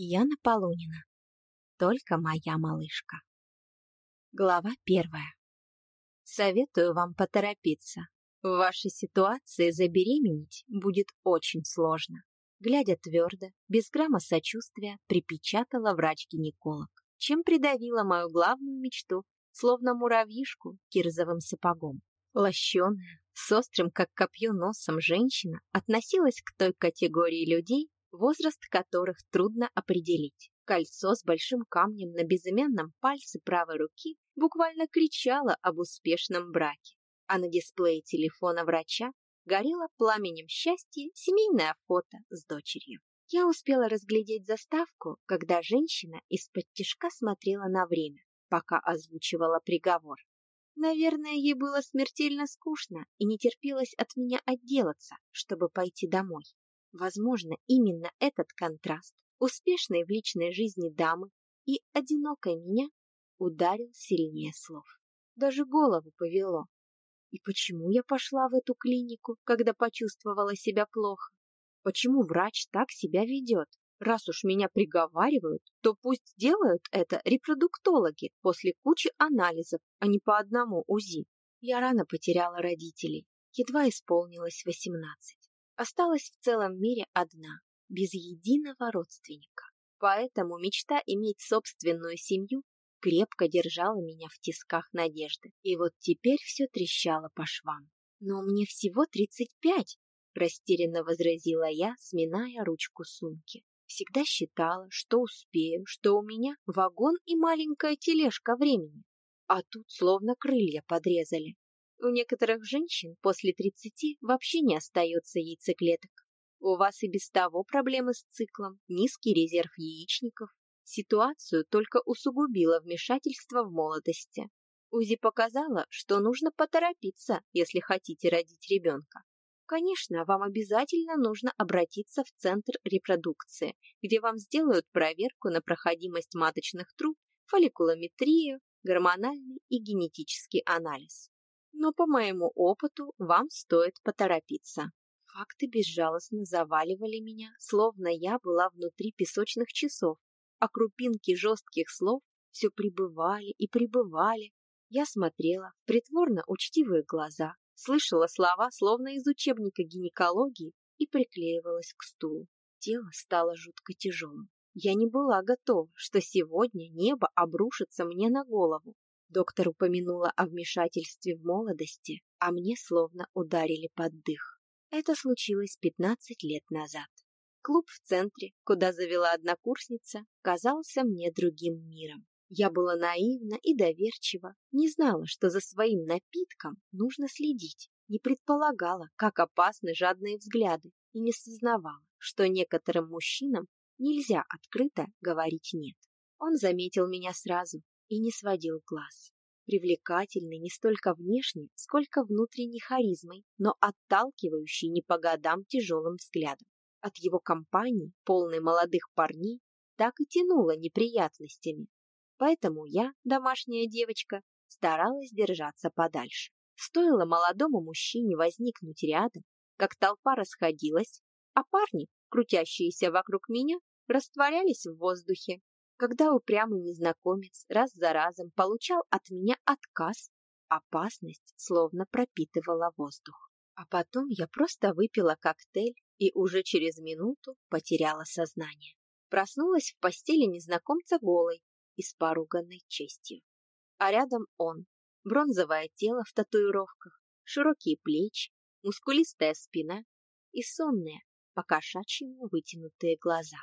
Яна Полунина. Только моя малышка. Глава первая. Советую вам поторопиться. В вашей ситуации забеременеть будет очень сложно. Глядя твердо, без грамма сочувствия, припечатала врач-гинеколог, чем придавила мою главную мечту, словно муравьишку кирзовым сапогом. Лощеная, с острым, как копье носом женщина относилась к той категории людей, возраст которых трудно определить. Кольцо с большим камнем на безымянном пальце правой руки буквально кричало об успешном браке, а на дисплее телефона врача горело пламенем счастья семейное фото с дочерью. Я успела разглядеть заставку, когда женщина из-под тишка смотрела на время, пока озвучивала приговор. Наверное, ей было смертельно скучно и не терпелось от меня отделаться, чтобы пойти домой. Возможно, именно этот контраст успешной в личной жизни дамы и одинокой меня ударил сильнее слов. Даже голову повело. И почему я пошла в эту клинику, когда почувствовала себя плохо? Почему врач так себя ведет? Раз уж меня приговаривают, то пусть делают это репродуктологи после кучи анализов, а не по одному УЗИ. Я рано потеряла родителей, едва исполнилось восемнадцать осталась в целом мире одна, без единого родственника. Поэтому мечта иметь собственную семью крепко держала меня в тисках надежды. И вот теперь все трещало по швам. «Но мне всего тридцать пять», — растерянно возразила я, сминая ручку сумки. Всегда считала, что успею, что у меня вагон и маленькая тележка времени. А тут словно крылья подрезали. У некоторых женщин после 30 вообще не остается яйцеклеток. У вас и без того проблемы с циклом, низкий резерв яичников. Ситуацию только усугубило вмешательство в молодости. УЗИ показало, что нужно поторопиться, если хотите родить ребенка. Конечно, вам обязательно нужно обратиться в центр репродукции, где вам сделают проверку на проходимость маточных труб, фолликулометрию, гормональный и генетический анализ но по моему опыту вам стоит поторопиться. Факты безжалостно заваливали меня, словно я была внутри песочных часов, а крупинки жестких слов все прибывали и прибывали. Я смотрела в притворно учтивые глаза, слышала слова, словно из учебника гинекологии, и приклеивалась к стулу. Тело стало жутко тяжелым. Я не была готова, что сегодня небо обрушится мне на голову. Доктор упомянула о вмешательстве в молодости, а мне словно ударили под дых. Это случилось 15 лет назад. Клуб в центре, куда завела однокурсница, казался мне другим миром. Я была наивна и доверчива, не знала, что за своим напитком нужно следить, не предполагала, как опасны жадные взгляды, и не сознавала, что некоторым мужчинам нельзя открыто говорить «нет». Он заметил меня сразу и не сводил глаз. Привлекательный не столько внешне, сколько внутренней харизмой, но отталкивающий не по годам тяжелым взглядом. От его компании, полной молодых парней, так и тянуло неприятностями. Поэтому я, домашняя девочка, старалась держаться подальше. Стоило молодому мужчине возникнуть рядом, как толпа расходилась, а парни, крутящиеся вокруг меня, растворялись в воздухе. Когда упрямый незнакомец раз за разом получал от меня отказ, опасность словно пропитывала воздух. А потом я просто выпила коктейль и уже через минуту потеряла сознание. Проснулась в постели незнакомца голой и с поруганной честью. А рядом он, бронзовое тело в татуировках, широкие плечи, мускулистая спина и сонные, по-кошачьему вытянутые глаза.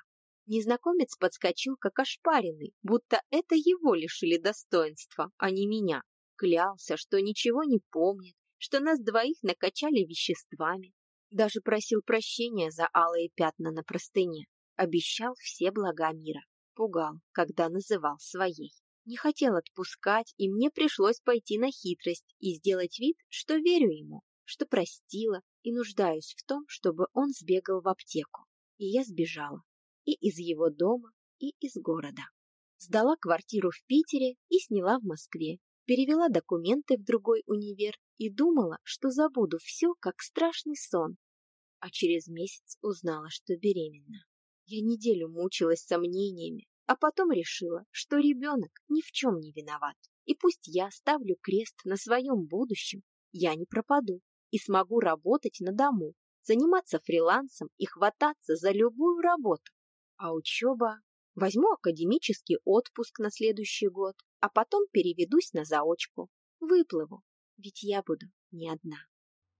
Незнакомец подскочил, как ошпаренный, будто это его лишили достоинства, а не меня. Клялся, что ничего не помнит, что нас двоих накачали веществами. Даже просил прощения за алые пятна на простыне. Обещал все блага мира. Пугал, когда называл своей. Не хотел отпускать, и мне пришлось пойти на хитрость и сделать вид, что верю ему, что простила и нуждаюсь в том, чтобы он сбегал в аптеку. И я сбежала и из его дома, и из города. Сдала квартиру в Питере и сняла в Москве. Перевела документы в другой универ и думала, что забуду все, как страшный сон. А через месяц узнала, что беременна. Я неделю мучилась сомнениями, а потом решила, что ребенок ни в чем не виноват. И пусть я ставлю крест на своем будущем, я не пропаду и смогу работать на дому, заниматься фрилансом и хвататься за любую работу. А учеба... Возьму академический отпуск на следующий год, а потом переведусь на заочку. Выплыву, ведь я буду не одна.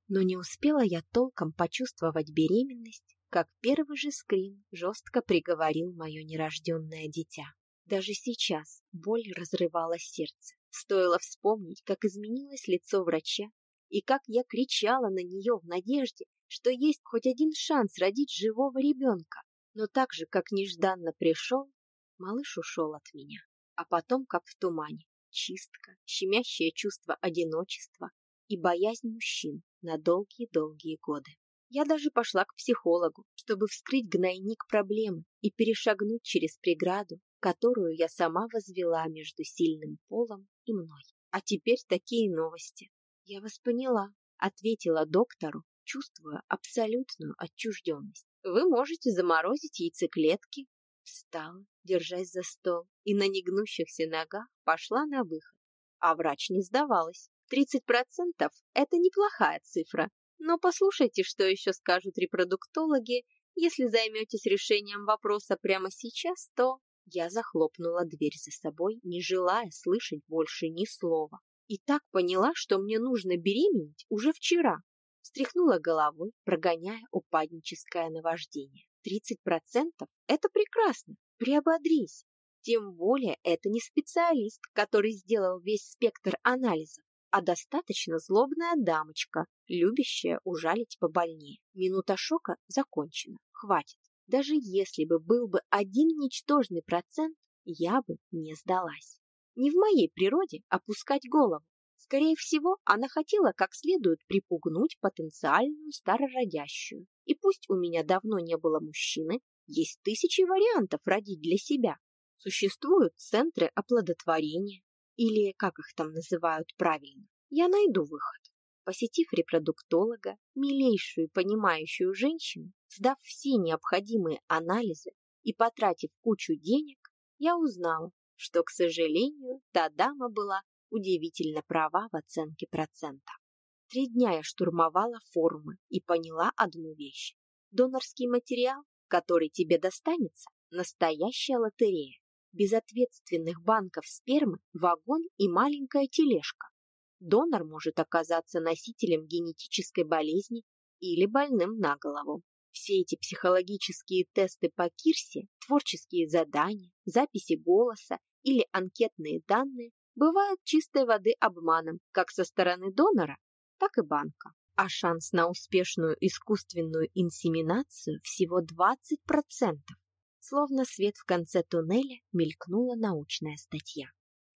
Но не успела я толком почувствовать беременность, как первый же скрин жестко приговорил мое нерожденное дитя. Даже сейчас боль разрывала сердце. Стоило вспомнить, как изменилось лицо врача и как я кричала на нее в надежде, что есть хоть один шанс родить живого ребенка. Но так же, как нежданно пришел, малыш ушел от меня. А потом, как в тумане, чистка, щемящее чувство одиночества и боязнь мужчин на долгие-долгие годы. Я даже пошла к психологу, чтобы вскрыть гнойник проблемы и перешагнуть через преграду, которую я сама возвела между сильным полом и мной. А теперь такие новости. Я вас поняла, ответила доктору, чувствуя абсолютную отчужденность. Вы можете заморозить яйцеклетки. Встала, держась за стол, и на негнущихся ногах пошла на выход. А врач не сдавалась. 30% – это неплохая цифра. Но послушайте, что еще скажут репродуктологи. Если займетесь решением вопроса прямо сейчас, то... Я захлопнула дверь за собой, не желая слышать больше ни слова. И так поняла, что мне нужно беременеть уже вчера, Встряхнула головой, прогоняя упадническое наваждение. Тридцать процентов – это прекрасно, приободрись. Тем более это не специалист, который сделал весь спектр анализов, а достаточно злобная дамочка, любящая ужалить побольнее. Минута шока закончена, хватит. Даже если бы был бы один ничтожный процент, я бы не сдалась. Не в моей природе опускать голову. Скорее всего, она хотела как следует припугнуть потенциальную старородящую. И пусть у меня давно не было мужчины, есть тысячи вариантов родить для себя. Существуют центры оплодотворения, или как их там называют правильно. Я найду выход. Посетив репродуктолога, милейшую понимающую женщину, сдав все необходимые анализы и потратив кучу денег, я узнала, что, к сожалению, та дама была удивительно права в оценке процента. Три дня я штурмовала форумы и поняла одну вещь. Донорский материал, который тебе достанется, настоящая лотерея. Без ответственных банков спермы вагон и маленькая тележка. Донор может оказаться носителем генетической болезни или больным на голову. Все эти психологические тесты по Кирсе, творческие задания, записи голоса или анкетные данные бывают чистой воды обманом как со стороны донора, так и банка. А шанс на успешную искусственную инсеминацию всего 20%. Словно свет в конце туннеля мелькнула научная статья.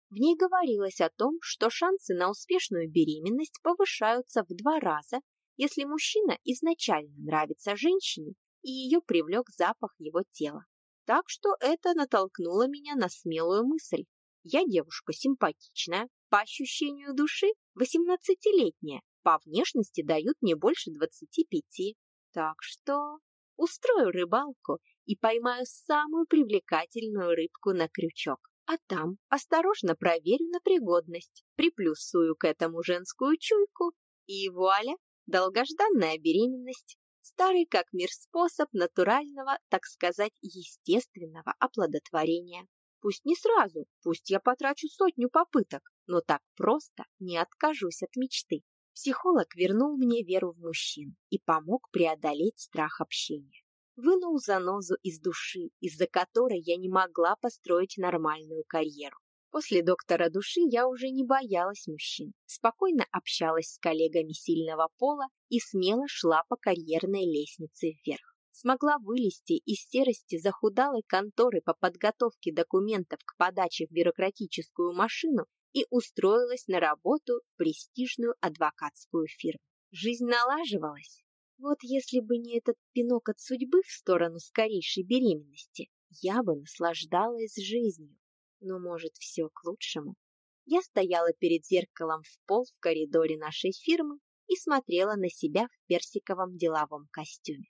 В ней говорилось о том, что шансы на успешную беременность повышаются в два раза, если мужчина изначально нравится женщине и ее привлек запах его тела. Так что это натолкнуло меня на смелую мысль. Я девушка симпатичная, по ощущению души восемнадцатилетняя, по внешности дают не больше двадцати пяти. Так что устрою рыбалку и поймаю самую привлекательную рыбку на крючок. А там осторожно проверю на пригодность, приплюсую к этому женскую чуйку, и вуаля, долгожданная беременность. Старый как мир способ натурального, так сказать, естественного оплодотворения. Пусть не сразу, пусть я потрачу сотню попыток, но так просто не откажусь от мечты. Психолог вернул мне веру в мужчин и помог преодолеть страх общения. Вынул занозу из души, из-за которой я не могла построить нормальную карьеру. После доктора души я уже не боялась мужчин, спокойно общалась с коллегами сильного пола и смело шла по карьерной лестнице вверх смогла вылезти из серости захудалой конторы по подготовке документов к подаче в бюрократическую машину и устроилась на работу в престижную адвокатскую фирму. Жизнь налаживалась. Вот если бы не этот пинок от судьбы в сторону скорейшей беременности, я бы наслаждалась жизнью. Но, может, все к лучшему. Я стояла перед зеркалом в пол в коридоре нашей фирмы и смотрела на себя в персиковом деловом костюме.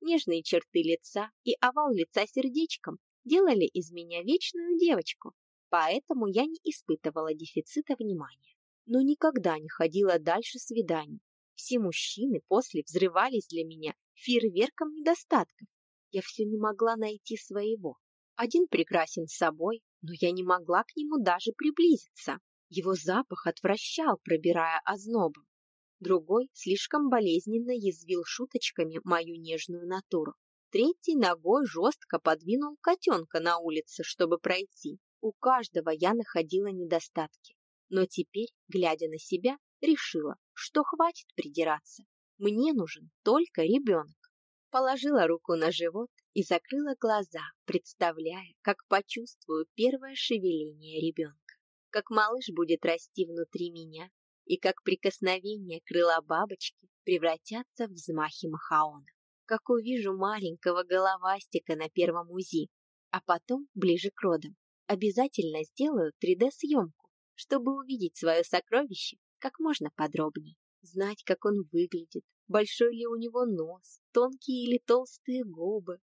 Нежные черты лица и овал лица сердечком делали из меня вечную девочку, поэтому я не испытывала дефицита внимания. Но никогда не ходила дальше свиданий. Все мужчины после взрывались для меня фейерверком недостатков. Я все не могла найти своего. Один прекрасен собой, но я не могла к нему даже приблизиться. Его запах отвращал, пробирая ознобом. Другой слишком болезненно язвил шуточками мою нежную натуру. Третий ногой жестко подвинул котенка на улице, чтобы пройти. У каждого я находила недостатки. Но теперь, глядя на себя, решила, что хватит придираться. Мне нужен только ребенок. Положила руку на живот и закрыла глаза, представляя, как почувствую первое шевеление ребенка. Как малыш будет расти внутри меня, и как прикосновение крыла бабочки превратятся в взмахи махаона. Как увижу маленького головастика на первом УЗИ, а потом ближе к родам. Обязательно сделаю 3D-съемку, чтобы увидеть свое сокровище как можно подробнее. Знать, как он выглядит, большой ли у него нос, тонкие или толстые губы.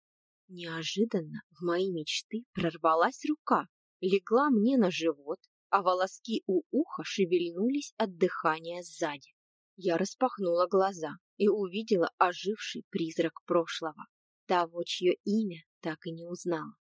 Неожиданно в мои мечты прорвалась рука, легла мне на живот, а волоски у уха шевельнулись от дыхания сзади. Я распахнула глаза и увидела оживший призрак прошлого, того, чье имя так и не узнала,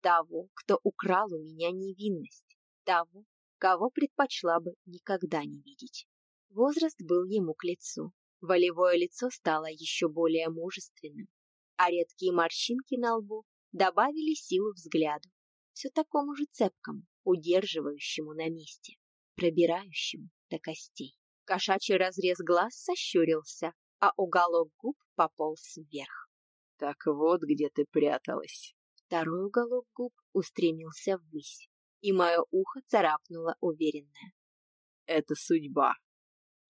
того, кто украл у меня невинность, того, кого предпочла бы никогда не видеть. Возраст был ему к лицу, волевое лицо стало еще более мужественным, а редкие морщинки на лбу добавили силу взгляду, все такому же цепкому, удерживающему на месте, пробирающему до костей. Кошачий разрез глаз сощурился, а уголок губ пополз вверх. «Так вот, где ты пряталась». Второй уголок губ устремился ввысь, и мое ухо царапнуло уверенное. «Это судьба.